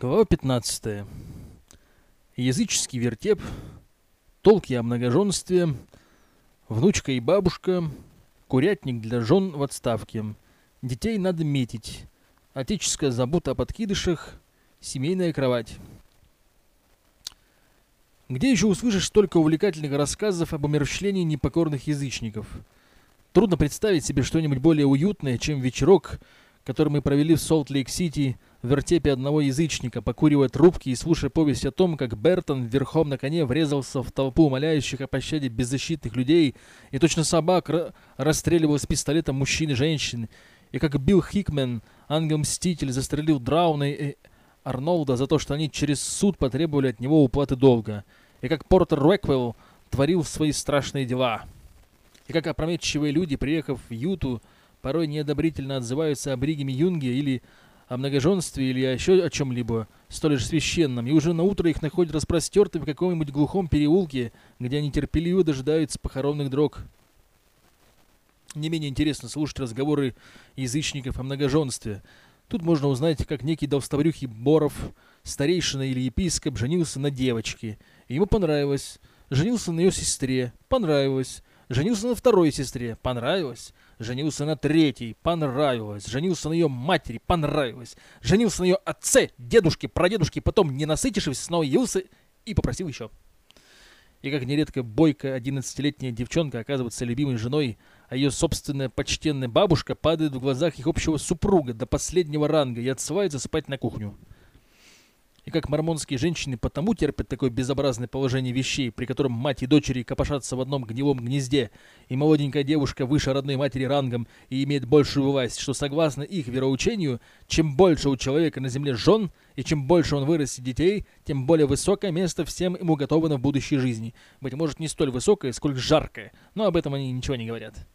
Глава 15. Языческий вертеп, толки о многоженстве, внучка и бабушка, курятник для жен в отставке, детей надо метить, отеческая забота о подкидышах, семейная кровать. Где еще услышишь столько увлекательных рассказов об умерщвлении непокорных язычников? Трудно представить себе что-нибудь более уютное, чем вечерок, который мы провели в Солт-Лейк-Сити в вертепе одного язычника, покуривая трубки и слушая повесть о том, как Бертон верхом на коне врезался в толпу умоляющих о пощаде беззащитных людей и точно собак расстреливал с пистолета мужчин и женщин, и как Билл Хикмен, ангел-мститель, застрелил Драуна и Арнолда за то, что они через суд потребовали от него уплаты долга, и как Портер Рэквелл творил свои страшные дела, и как опрометчивые люди, приехав в Юту, порой неодобрительно отзываются о Бригеме Юнге или о многоженстве или еще о чем-либо столь же священном, и уже на утро их находят распростертыми в каком-нибудь глухом переулке, где они терпеливо дожидаются похоронных дрог. Не менее интересно слушать разговоры язычников о многоженстве. Тут можно узнать, как некий долстобрюхий Боров, старейшина или епископ, женился на девочке. Ему понравилось. Женился на ее сестре. Понравилось. Женился на второй сестре. Понравилось. Женился на третьей. Понравилось. Женился на ее матери. Понравилось. Женился на ее отце, дедушке, прадедушке. Потом, не насытившись, снова явился и попросил еще. И как нередко бойкая одиннадцатилетняя девчонка оказывается любимой женой, а ее собственная почтенная бабушка падает в глазах их общего супруга до последнего ранга и отсылается спать на кухню и как мормонские женщины потому терпят такое безобразное положение вещей, при котором мать и дочери копошатся в одном гнилом гнезде, и молоденькая девушка выше родной матери рангом и имеет большую власть, что согласно их вероучению, чем больше у человека на земле жен, и чем больше он вырастет детей, тем более высокое место всем ему готовано в будущей жизни. Быть может, не столь высокое, сколько жаркое, но об этом они ничего не говорят.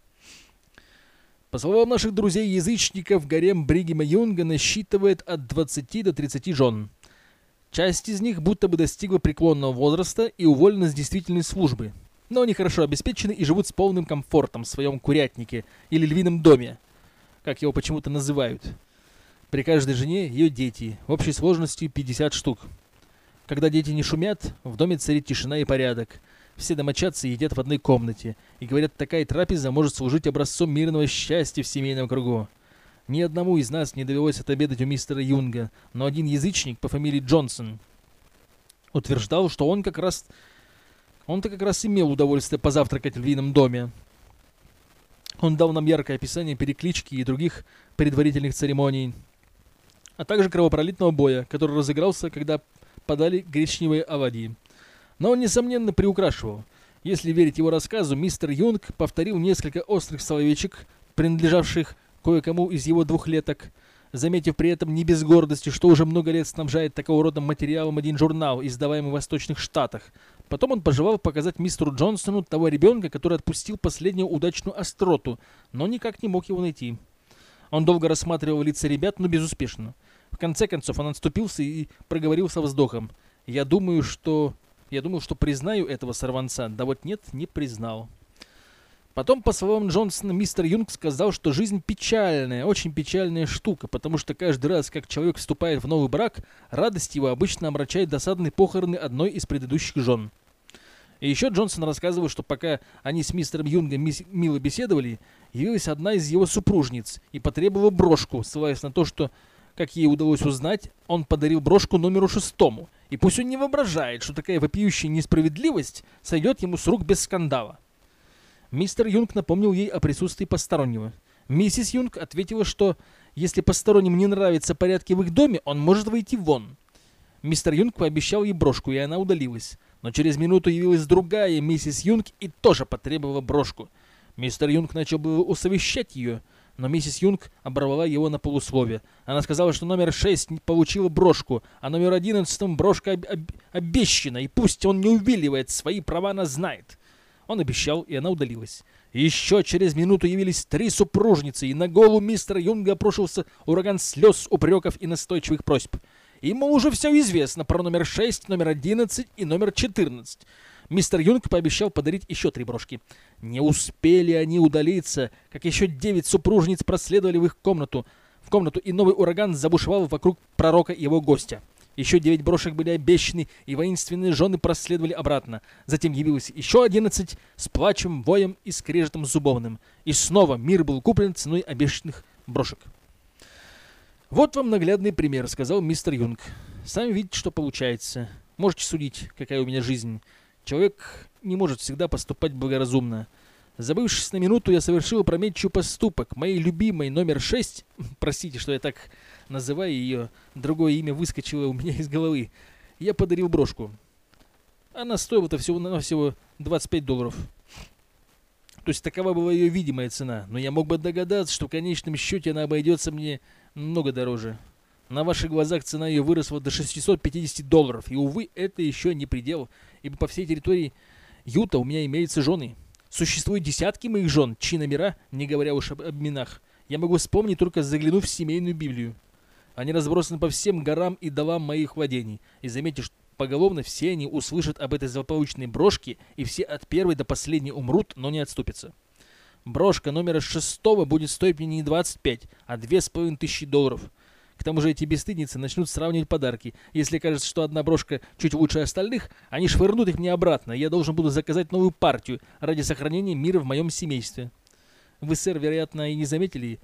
По словам наших друзей-язычников, гарем Бригема Юнга насчитывает от 20 до 30 жен. Часть из них будто бы достигла преклонного возраста и уволена с действительной службы. Но они хорошо обеспечены и живут с полным комфортом в своем курятнике или львином доме, как его почему-то называют. При каждой жене ее дети, в общей сложности 50 штук. Когда дети не шумят, в доме царит тишина и порядок. Все домочадцы едят в одной комнате, и говорят, такая трапеза может служить образцом мирного счастья в семейном кругу. Ни одному из нас не довелось отобедать у мистера Юнга, но один язычник по фамилии Джонсон утверждал, что он как раз... Он-то как раз имел удовольствие позавтракать в львином доме. Он дал нам яркое описание переклички и других предварительных церемоний, а также кровопролитного боя, который разыгрался, когда подали гречневые оладьи. Но он, несомненно, приукрашивал. Если верить его рассказу, мистер Юнг повторил несколько острых словечек, принадлежавших кое-кому из его двухлеток, заметив при этом не без гордости, что уже много лет снабжает такого рода материалом один журнал, издаваемый в Восточных Штатах. Потом он пожелал показать мистеру Джонсону того ребенка, который отпустил последнюю удачную остроту, но никак не мог его найти. Он долго рассматривал лица ребят, но безуспешно. В конце концов он отступился и проговорил со вздохом. «Я думаю, что... Я думал, что признаю этого сорванца, да вот нет, не признал». Потом, по словам Джонсона, мистер Юнг сказал, что жизнь печальная, очень печальная штука, потому что каждый раз, как человек вступает в новый брак, радость его обычно омрачает досадные похороны одной из предыдущих жен. И еще Джонсон рассказывал, что пока они с мистером Юнгом мило беседовали, явилась одна из его супружниц и потребовала брошку, ссылаясь на то, что, как ей удалось узнать, он подарил брошку номеру шестому. И пусть он не воображает, что такая вопиющая несправедливость сойдет ему с рук без скандала. Мистер Юнг напомнил ей о присутствии постороннего. Миссис Юнг ответила, что если посторонним не нравятся порядки в их доме, он может выйти вон. Мистер Юнг пообещал ей брошку, и она удалилась. Но через минуту явилась другая миссис Юнг и тоже потребовала брошку. Мистер Юнг начал было усовещать ее, но миссис Юнг оборвала его на полусловие. Она сказала, что номер 6 получила брошку, а номер 11 брошка об об обещана, и пусть он не увиливает, свои права она знает. Он обещал, и она удалилась. Еще через минуту явились три супружницы, и на голову мистера Юнга опрошился ураган слез, упреков и настойчивых просьб. Ему уже все известно про номер 6, номер 11 и номер 14. Мистер Юнг пообещал подарить еще три брошки. Не успели они удалиться, как еще девять супружниц проследовали в их комнату. В комнату и новый ураган забушевал вокруг пророка и его гостя. Еще девять брошек были обещаны, и воинственные жены проследовали обратно. Затем явилось еще одиннадцать с плачем, воем и скрежетом зубовным. И снова мир был куплен ценой обещанных брошек. «Вот вам наглядный пример», — сказал мистер Юнг. «Сами видите, что получается. Можете судить, какая у меня жизнь. Человек не может всегда поступать благоразумно. Забывшись на минуту, я совершил опрометчивый поступок. Моей любимой номер шесть, простите, что я так называю ее, другое имя выскочило у меня из головы, я подарил брошку. Она стоила-то всего-навсего 25 долларов. То есть такова была ее видимая цена, но я мог бы догадаться, что в конечном счете она обойдется мне много дороже. На ваших глазах цена ее выросла до 650 долларов, и, увы, это еще не предел, ибо по всей территории Юта у меня имеются жены. Существуют десятки моих жен, чьи номера, не говоря уж об именах, я могу вспомнить только заглянув в семейную Библию. Они разбросаны по всем горам и долам моих владений. И заметьте, поголовно все они услышат об этой злополучной брошке, и все от первой до последней умрут, но не отступятся. Брошка номера шестого будет стоить мне не 25, а две с половиной тысячи долларов. К тому же эти бесстыдницы начнут сравнивать подарки. Если кажется, что одна брошка чуть лучше остальных, они швырнут их мне обратно, я должен буду заказать новую партию ради сохранения мира в моем семействе. Вы, сэр, вероятно, и не заметили,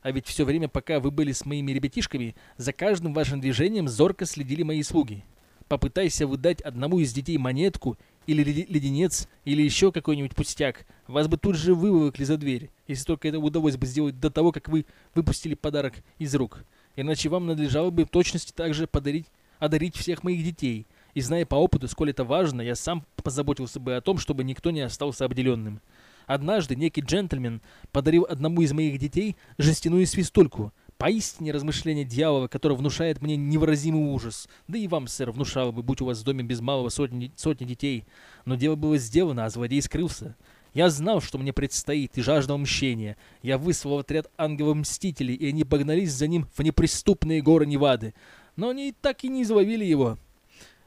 а ведь все время, пока вы были с моими ребятишками, за каждым вашим движением зорко следили мои слуги. Попытайся выдать одному из детей монетку, или леденец, или еще какой-нибудь пустяк. Вас бы тут же выволокли за дверь, если только это удалось бы сделать до того, как вы выпустили подарок из рук. Иначе вам надлежало бы в точности также подарить, одарить всех моих детей. И зная по опыту, сколь это важно, я сам позаботился бы о том, чтобы никто не остался обделенным. Однажды некий джентльмен подарил одному из моих детей жестяную свистульку. Поистине размышление дьявола, которое внушает мне невыразимый ужас. Да и вам, сэр, внушало бы, будь у вас в доме без малого сотни, сотни детей. Но дело было сделано, а злодей скрылся. Я знал, что мне предстоит, и жаждал мщения. Я выслал отряд ангелов-мстителей, и они погнались за ним в неприступные горы Невады. Но они так и не изловили его.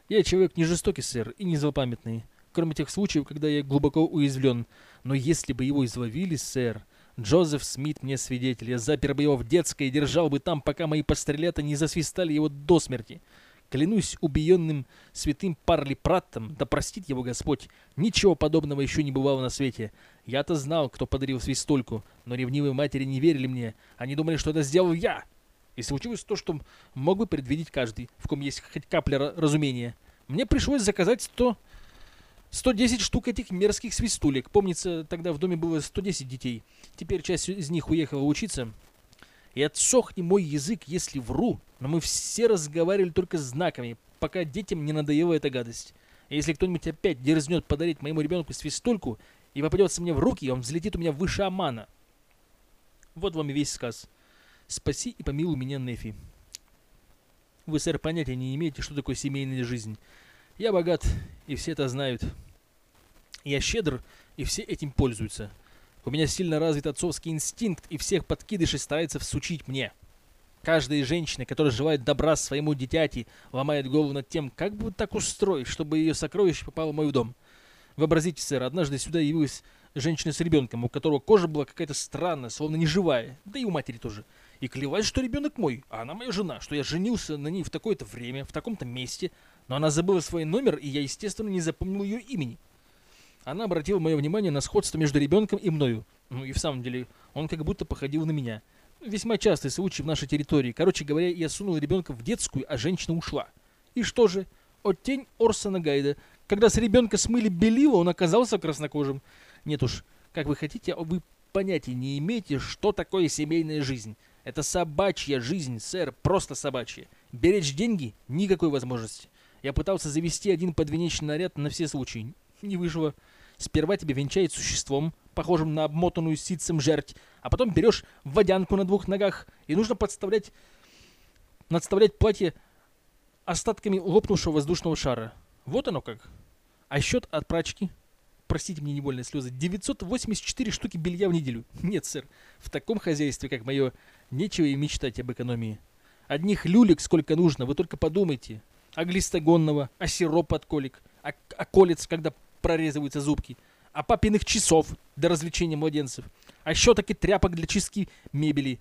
Я человек не жестокий, сэр, и не злопамятный. Кроме тех случаев, когда я глубоко уязвлен. Но если бы его изловили, сэр, Джозеф Смит мне свидетель, я запер бы его в детской и держал бы там, пока мои пострелята не засвистали его до смерти. Клянусь убиенным святым Парли Праттом, да простит его Господь, ничего подобного еще не бывало на свете. Я-то знал, кто подарил свистульку, но ревнивые матери не верили мне. Они думали, что это сделал я. И случилось то, что мог бы предвидеть каждый, в ком есть хоть капля разумения. Мне пришлось заказать 100 110 штук этих мерзких свистулек. Помнится, тогда в доме было 110 детей. Теперь часть из них уехала учиться. И отсохни мой язык, если вру, но мы все разговаривали только знаками, пока детям не надоела эта гадость. И если кто-нибудь опять дерзнет подарить моему ребенку свистульку и попадется мне в руки, он взлетит у меня выше Амана. Вот вам и весь сказ. Спаси и помилуй меня, Нефи. Вы, сэр, понятия не имеете, что такое семейная жизнь. Я богат, и все это знают. Я щедр, и все этим пользуются. У меня сильно развит отцовский инстинкт, и всех подкидышей старается всучить мне. Каждая женщина, которая желает добра своему дитяти, ломает голову над тем, как бы так устроить, чтобы ее сокровище попало в мой дом. Вообразите, сэр, однажды сюда явилась женщина с ребенком, у которого кожа была какая-то странная, словно неживая, да и у матери тоже. И клевать, что ребенок мой, а она моя жена, что я женился на ней в такое-то время, в таком-то месте, но она забыла свой номер, и я, естественно, не запомнил ее имени. Она обратила мое внимание на сходство между ребенком и мною. Ну и в самом деле, он как будто походил на меня. Весьма частый случай в нашей территории. Короче говоря, я сунул ребенка в детскую, а женщина ушла. И что же? От тень Орсона Гайда. Когда с ребенка смыли белила, он оказался краснокожим. Нет уж, как вы хотите, а вы понятия не имеете, что такое семейная жизнь. Это собачья жизнь, сэр, просто собачья. Беречь деньги – никакой возможности. Я пытался завести один подвенечный наряд на все случаи. Не вышло. Сперва тебя венчает существом, похожим на обмотанную ситцем жерть, а потом берешь водянку на двух ногах, и нужно подставлять, надставлять платье остатками лопнувшего воздушного шара. Вот оно как. А счет от прачки? Простите мне невольные слезы. 984 штуки белья в неделю. Нет, сэр, в таком хозяйстве, как мое, нечего и мечтать об экономии. Одних люлек сколько нужно, вы только подумайте а глистогонного, а сироп от колик, а, а колец, когда прорезываются зубки, а папиных часов для развлечения младенцев, а щеток и тряпок для чистки мебели,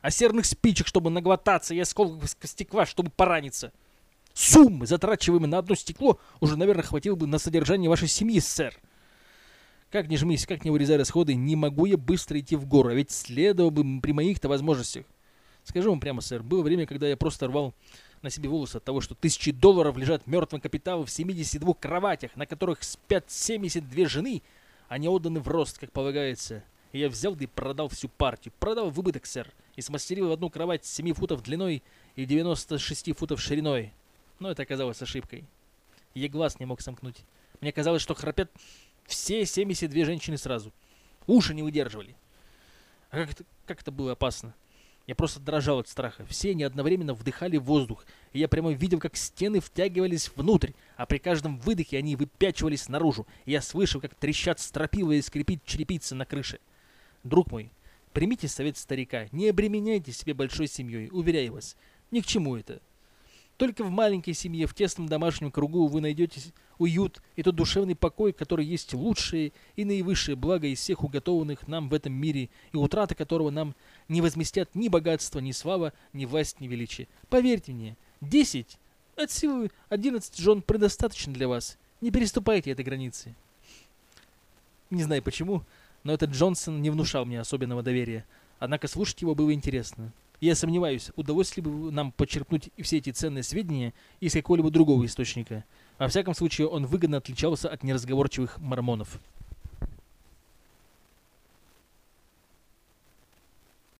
а серных спичек, чтобы наглотаться, и осколков стекла, чтобы пораниться. Суммы, затрачиваемые на одно стекло, уже, наверное, хватило бы на содержание вашей семьи, сэр. Как не жмись, как не урезай расходы, не могу я быстро идти в гору, а ведь следовало бы при моих-то возможностях. Скажу вам прямо, сэр, было время, когда я просто рвал на себе волосы от того, что тысячи долларов лежат мертвым капиталом в 72 кроватях, на которых спят 72 жены, а не отданы в рост, как полагается. И я взял и продал всю партию. Продал в убыток, сэр, и смастерил одну кровать 7 футов длиной и 96 футов шириной. Но это оказалось ошибкой. Я глаз не мог сомкнуть. Мне казалось, что храпят все 72 женщины сразу. Уши не выдерживали. А как это, как это было опасно? Я просто дрожал от страха. Все они одновременно вдыхали воздух, и я прямо видел, как стены втягивались внутрь, а при каждом выдохе они выпячивались наружу, и я слышал, как трещат стропила и скрипит черепица на крыше. Друг мой, примите совет старика, не обременяйте себе большой семьей, уверяю вас, ни к чему это. Только в маленькой семье, в тесном домашнем кругу вы найдете уют и тот душевный покой, который есть лучшее и наивысшее благо из всех уготованных нам в этом мире, и утрата которого нам не возместят ни богатство, ни слава, ни власть, ни величие. Поверьте мне, десять, от силы одиннадцать жен предостаточно для вас. Не переступайте этой границы. Не знаю почему, но этот Джонсон не внушал мне особенного доверия. Однако слушать его было интересно. Я сомневаюсь, удалось ли бы нам почерпнуть все эти ценные сведения из какого-либо другого источника. Во всяком случае, он выгодно отличался от неразговорчивых мормонов.